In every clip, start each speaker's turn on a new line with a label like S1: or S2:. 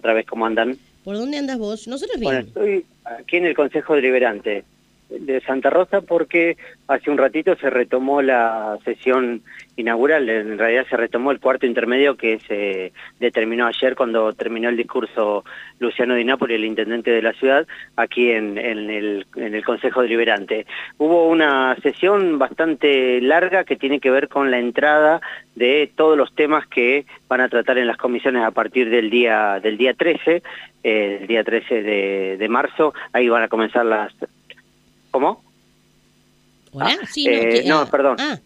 S1: otra vez cómo andan.
S2: ¿Por dónde andas vos? Nosotros bien.
S1: Bueno, estoy aquí en el Consejo Deliberante de Santa Rosa porque hace un ratito se retomó la sesión inaugural, en realidad se retomó el cuarto intermedio que se determinó ayer cuando terminó el discurso Luciano Di Napoli, el intendente de la ciudad, aquí en, el, en el Consejo Deliberante. Hubo una sesión bastante larga que tiene que ver con la entrada de todos los temas que van a tratar en las comisiones a partir del día del día 13, eh, el día 13 de, de marzo, ahí van a comenzar las ¿Cómo?
S2: ¿Hola?
S1: Ah, sí, no, eh, no, perdón. Ah.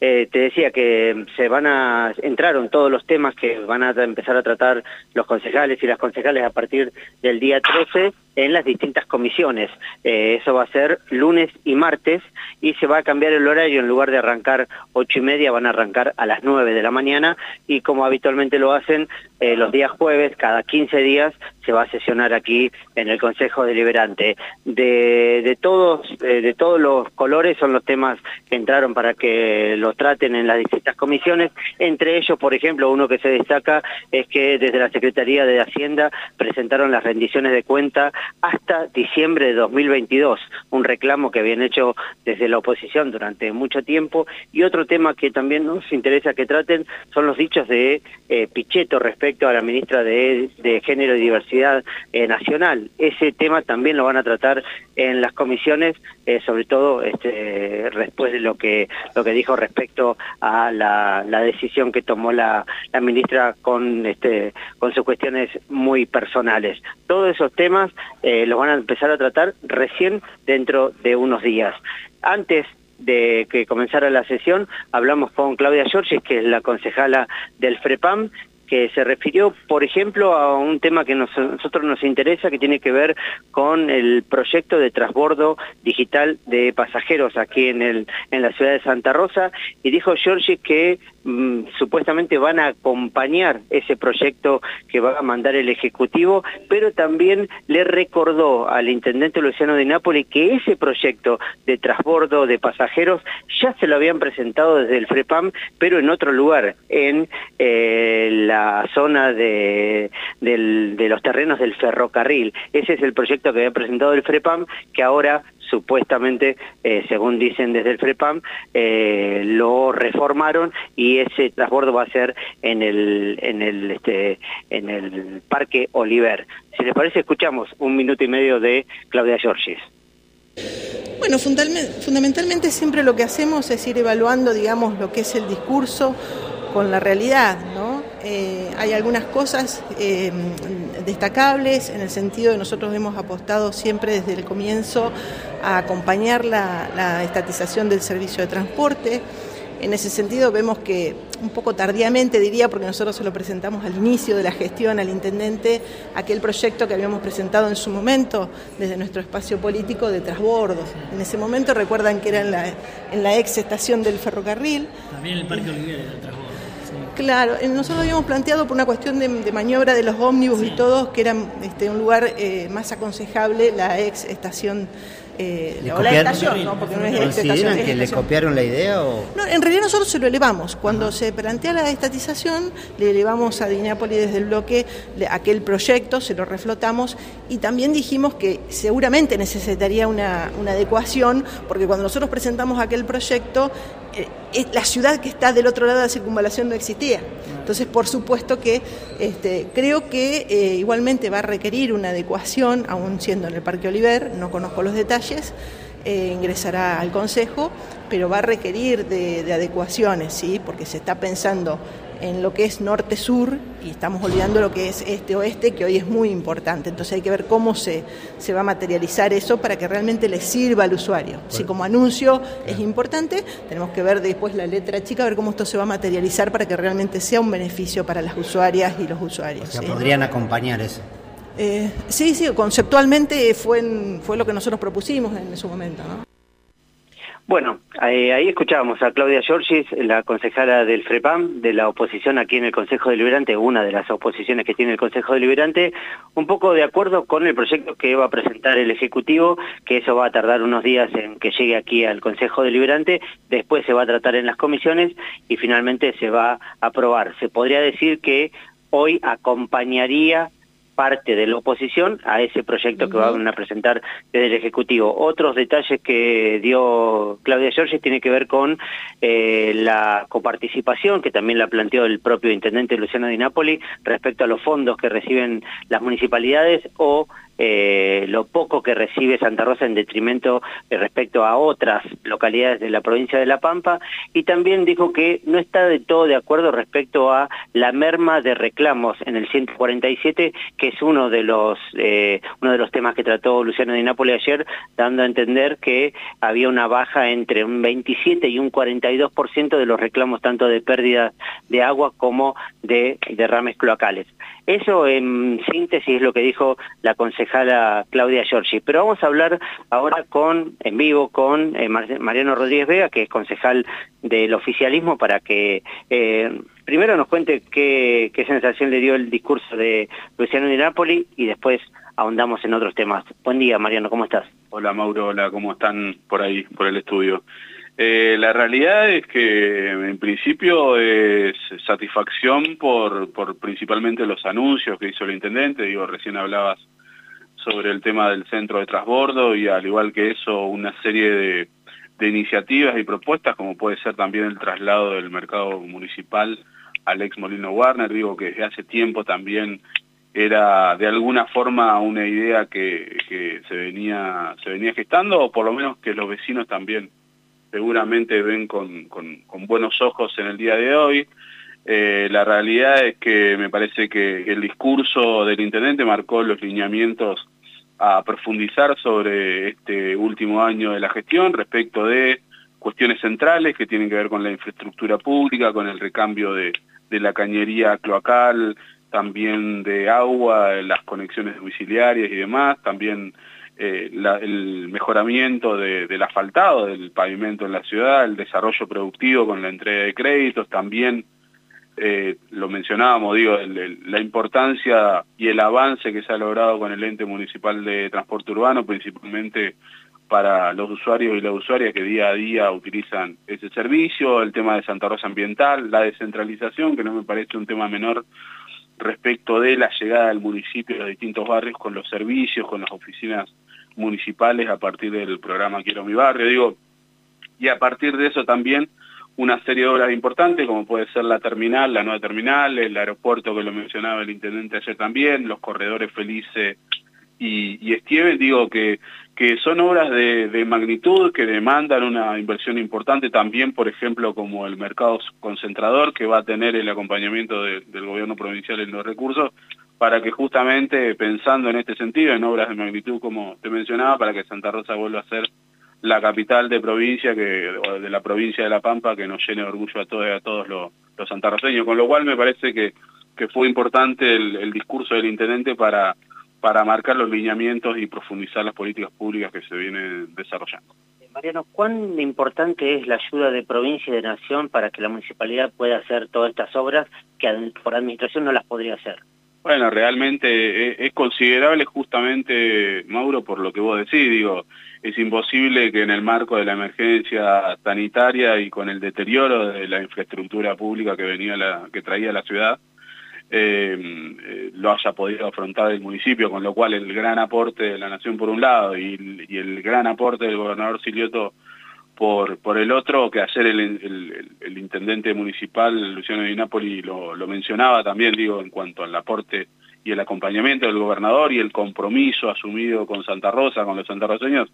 S1: Eh, te decía que se van a entraron todos los temas que van a empezar a tratar los concejales y las concejales a partir del día 13 en las distintas comisiones. Eh, eso va a ser lunes y martes y se va a cambiar el horario. En lugar de arrancar ocho y media, van a arrancar a las nueve de la mañana y como habitualmente lo hacen eh, los días jueves, cada 15 días, se va a sesionar aquí en el Consejo Deliberante. De, de todos, eh, de todos los colores son los temas que entraron para que los traten en las distintas comisiones. Entre ellos, por ejemplo, uno que se destaca es que desde la Secretaría de Hacienda presentaron las rendiciones de cuenta hasta diciembre de 2022, un reclamo que habían hecho desde la oposición durante mucho tiempo. Y otro tema que también nos interesa que traten son los dichos de eh, Pichetto respecto a la ministra de, Género y Diversidad eh, Nacional. Ese tema también lo van a tratar en las comisiones, eh, sobre todo este, después de lo que, lo que dijo respecto a la, decisión que tomó la, la ministra con, este, con sus cuestiones muy personales. Todos esos temas eh, los van a empezar a tratar recién dentro de unos días. Antes de que comenzara la sesión, hablamos con Claudia Giorgis, que es la concejala del FREPAM, que se refirió, por ejemplo, a un tema que a nosotros nos interesa, que tiene que ver con el proyecto de transbordo digital de pasajeros aquí en, el, en la ciudad de Santa Rosa, y dijo Giorgi que mm, supuestamente van a acompañar ese proyecto que va a mandar el Ejecutivo, pero también le recordó al intendente Luciano de Nápoles que ese proyecto de transbordo de pasajeros ya se lo habían presentado desde el FREPAM, pero en otro lugar, en eh, la la zona de, los terrenos del ferrocarril. Ese es el proyecto que había presentado el FREPAM, que ahora supuestamente, eh, según dicen desde el FREPAM, eh, lo reformaron y ese transbordo va a ser en el, en el, este, en el Parque Oliver. Si les parece, escuchamos un minuto y medio de Claudia Giorgis.
S3: Bueno, fundamentalmente siempre lo que hacemos es ir evaluando, digamos, lo que es el discurso con la realidad, ¿no? Eh, hay algunas cosas eh, destacables en el sentido de nosotros hemos apostado siempre desde el comienzo a acompañar la, estatización del servicio de transporte. En ese sentido vemos que un poco tardíamente diría, porque nosotros se lo presentamos al inicio de la gestión al intendente, aquel proyecto que habíamos presentado en su momento desde nuestro espacio político de transbordo. En ese momento recuerdan que era en la, en la ex estación del ferrocarril.
S4: También el Parque transbordo.
S3: Claro, eh, nosotros habíamos planteado por una cuestión de, maniobra de los ómnibus y todos que era este, un lugar eh, más aconsejable la ex estación
S5: eh, o la estación, ¿no? Porque no es ¿Consideran que le copiaron la idea o...?
S3: No, en realidad nosotros se lo elevamos. Cuando se plantea la estatización, le elevamos a Dinápolis desde el bloque aquel proyecto, se lo reflotamos y también dijimos que seguramente necesitaría una, una adecuación, porque cuando nosotros presentamos aquel proyecto, eh, la ciudad que está del otro lado de la circunvalación no existía. Entonces, por supuesto que este, creo que eh, igualmente va a requerir una adecuación, aún siendo en el Parque Oliver, no conozco los detalles, eh, ingresará al Consejo, pero va a requerir de, de adecuaciones, ¿sí? porque se está pensando en lo que es norte-sur y estamos olvidando lo que es este-oeste, que hoy es muy importante. Entonces hay que ver cómo se, se va a materializar eso para que realmente le sirva al usuario. Si como anuncio es importante, tenemos que ver después la letra chica, ver cómo esto se va a materializar para que realmente sea un beneficio para las usuarias y los usuarios.
S5: O podrían acompañar eso.
S3: Eh, sí, sí, conceptualmente fue, fue lo que nosotros propusimos en su momento. ¿no?
S1: Bueno, ahí escuchábamos a Claudia Giorgis, la concejala del FREPAM, de la oposición aquí en el Consejo Deliberante, una de las oposiciones que tiene el Consejo Deliberante, un poco de acuerdo con el proyecto que va a presentar el Ejecutivo, que eso va a tardar unos días en que llegue aquí al Consejo Deliberante, después se va a tratar en las comisiones y finalmente se va a aprobar. Se podría decir que hoy acompañaría parte de la oposición a ese proyecto que van a presentar desde el Ejecutivo. Otros detalles que dio Claudia Giorgi tiene que ver con eh, la coparticipación, que también la planteó el propio intendente Luciano Di Napoli, respecto a los fondos que reciben las municipalidades o eh, lo poco que recibe Santa Rosa en detrimento respecto a otras localidades de la provincia de La Pampa y también dijo que no está de todo de acuerdo respecto a la merma de reclamos en el 147 que es uno de los eh, uno de los temas que trató Luciano Di Napoli ayer dando a entender que había una baja entre un 27 y un 42% de los reclamos tanto de pérdida de agua como de derrames cloacales. Eso en síntesis es lo que dijo la concejala Claudia Giorgi. Pero vamos a hablar ahora con, en vivo con eh, Mariano Rodríguez Vega, que es concejal del oficialismo, para que eh, primero nos cuente qué, sensación le dio el discurso de Luciano Di Napoli y después ahondamos en otros temas. Buen día, Mariano, ¿cómo estás?
S6: Hola, Mauro, hola, ¿cómo están por ahí, por el estudio? Eh, la realidad es que en principio es satisfacción por, por principalmente los anuncios que hizo el intendente, digo, recién hablabas sobre el tema del centro de transbordo y al igual que eso una serie de, iniciativas y propuestas como puede ser también el traslado del mercado municipal al ex Molino Warner, digo que desde hace tiempo también era de alguna forma una idea que, se, venía, se venía gestando o por lo menos que los vecinos también seguramente ven con, con, buenos ojos en el día de hoy. Eh, la realidad es que me parece que el discurso del intendente marcó los lineamientos a profundizar sobre este último año de la gestión respecto de cuestiones centrales que tienen que ver con la infraestructura pública, con el recambio de, de la cañería cloacal, también de agua, las conexiones domiciliarias y demás, también eh, el mejoramiento del asfaltado, del pavimento en la ciudad, el desarrollo productivo con la entrega de créditos, también eh, lo mencionábamos, digo, la importancia y el avance que se ha logrado con el ente municipal de transporte urbano, principalmente para los usuarios y las usuarias que día a día utilizan ese servicio, el tema de Santa Rosa Ambiental, la descentralización, que no me parece un tema menor respecto de la llegada del municipio a distintos barrios con los servicios, con las oficinas municipales a partir del programa Quiero mi barrio, digo, y a partir de eso también una serie de obras importantes, como puede ser la terminal, la nueva terminal, el aeropuerto que lo mencionaba el intendente ayer también, los corredores felices y, y digo que, que son obras de, magnitud que demandan una inversión importante también, por ejemplo, como el mercado concentrador que va a tener el acompañamiento del gobierno provincial en los recursos, para que justamente pensando en este sentido, en obras de magnitud como te mencionaba, para que Santa Rosa vuelva a ser la capital de provincia, que de la provincia de La Pampa, que nos llene de orgullo a todos, a todos los, los santarroseños. Con lo cual me parece que, que fue importante el, discurso del intendente para, para marcar los lineamientos y profundizar las políticas públicas que se vienen desarrollando.
S1: Mariano, ¿cuán importante es la ayuda de provincia y de nación para que la municipalidad pueda hacer todas estas obras que por administración no las podría hacer?
S6: Bueno, realmente es, considerable justamente, Mauro, por lo que vos decís, digo, es imposible que en el marco de la emergencia sanitaria y con el deterioro de la infraestructura pública que venía la, que traía la ciudad, eh, eh, lo haya podido afrontar el municipio, con lo cual el gran aporte de la Nación por un lado y, y el gran aporte del gobernador Silioto por, por el otro, que ayer el, el, intendente municipal, Luciano Di Napoli, lo, lo, mencionaba también, digo, en cuanto al aporte y el acompañamiento del gobernador y el compromiso asumido con Santa Rosa, con los santarroseños,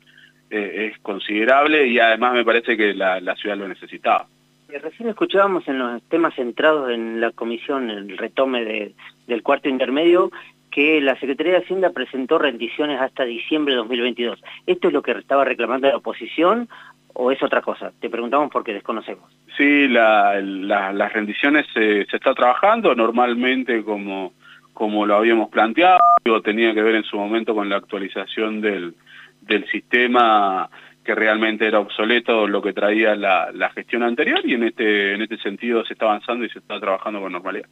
S6: eh, es considerable y además me parece que la, la ciudad lo necesitaba.
S1: Eh, recién escuchábamos en los temas centrados en la comisión, el retome de, del cuarto intermedio, que la Secretaría de Hacienda presentó rendiciones hasta diciembre de 2022. ¿Esto es lo que estaba reclamando la oposición o es otra cosa? Te preguntamos porque desconocemos.
S6: Sí, la, las rendiciones se, se, está trabajando normalmente como, como lo habíamos planteado, tenía que ver en su momento con la actualización del, del sistema que realmente era obsoleto lo que traía la, la, gestión anterior y en este, en este sentido se está avanzando y se está trabajando con normalidad.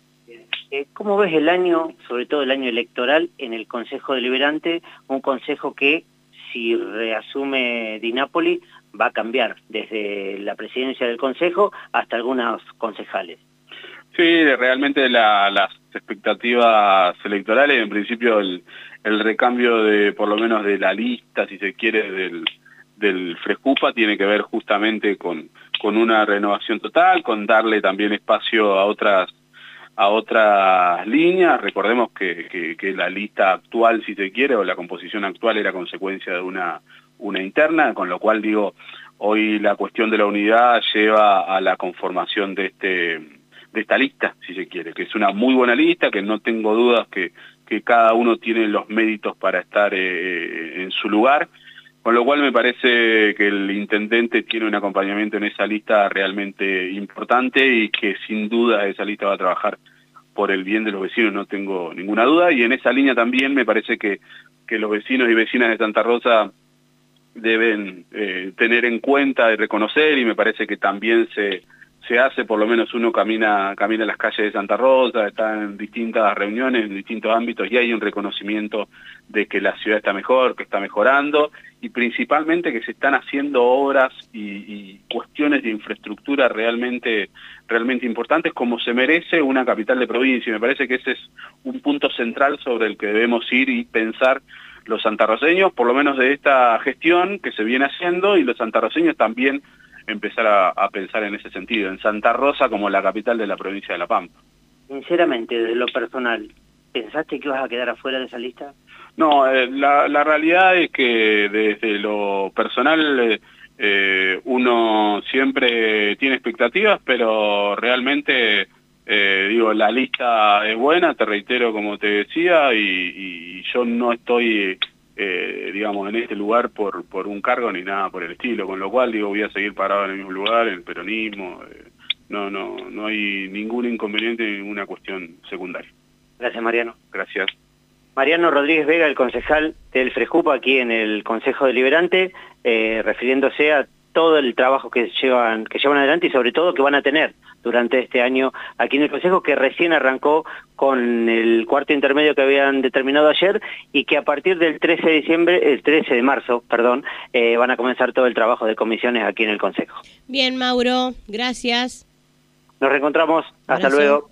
S1: Eh, ¿Cómo ves el año, sobre todo el año electoral, en el Consejo Deliberante, un consejo que, si reasume Di Napoli, va a cambiar desde la presidencia del Consejo hasta algunos concejales.
S6: Sí, realmente las expectativas electorales, en principio el, el recambio de, por lo menos de la lista, si se quiere, del, del Frescupa tiene que ver justamente con, con una renovación total, con darle también espacio a otras a otras líneas. Recordemos que, que, la lista actual, si se quiere, o la composición actual era consecuencia de una, una interna, con lo cual digo, hoy la cuestión de la unidad lleva a la conformación de este de esta lista, si se quiere, que es una muy buena lista, que no tengo dudas que, que cada uno tiene los méritos para estar eh, en su lugar, con lo cual me parece que el intendente tiene un acompañamiento en esa lista realmente importante y que sin duda esa lista va a trabajar por el bien de los vecinos, no tengo ninguna duda, y en esa línea también me parece que, que los vecinos y vecinas de Santa Rosa deben eh, tener en cuenta y reconocer, y me parece que también se se hace, por lo menos uno camina, camina las calles de Santa Rosa, está en distintas reuniones, en distintos ámbitos y hay un reconocimiento de que la ciudad está mejor, que está mejorando y principalmente que se están haciendo obras y, cuestiones de infraestructura realmente, realmente importantes como se merece una capital de provincia. Y me parece que ese es un punto central sobre el que debemos ir y pensar los santarroseños, por lo menos de esta gestión que se viene haciendo y los santarroseños también empezar a, pensar en ese sentido, en Santa Rosa como la capital de la provincia de La Pampa.
S1: Sinceramente, desde lo personal, ¿pensaste que ibas a quedar afuera de esa lista?
S6: No, eh, la, la, realidad es que desde lo personal eh, uno siempre tiene expectativas, pero realmente, eh, digo, la lista es buena, te reitero como te decía, y yo no estoy eh, digamos, en este lugar por, por un cargo ni nada por el estilo, con lo cual, digo, voy a seguir parado en el mismo lugar, en el peronismo, eh, no, no, no hay ningún inconveniente, ninguna cuestión secundaria.
S1: Gracias, Mariano.
S6: Gracias.
S1: Mariano Rodríguez Vega, el concejal del Frejupa aquí en el Consejo Deliberante, eh, refiriéndose a todo el trabajo que llevan, que llevan adelante y sobre todo que van a tener durante este año aquí en el Consejo, que recién arrancó con el cuarto intermedio que habían determinado ayer y que a partir del 13 de diciembre, el 13 de marzo, perdón, eh, van a comenzar todo el trabajo de comisiones aquí en el Consejo.
S2: Bien, Mauro, gracias.
S1: Nos reencontramos. Hasta luego.